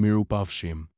miru pafshim.